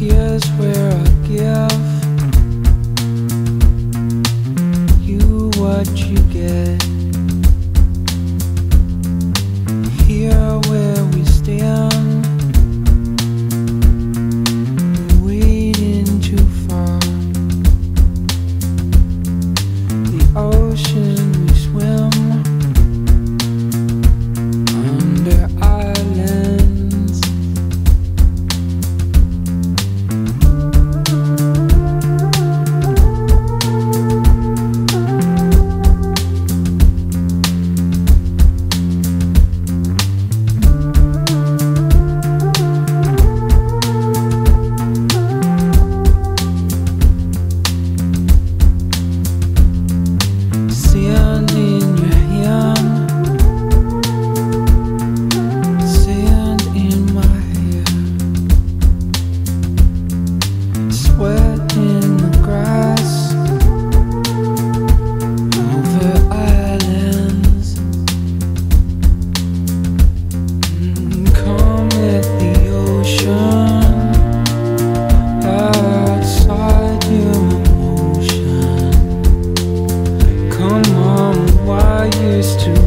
Here's where I give you what you get. Here where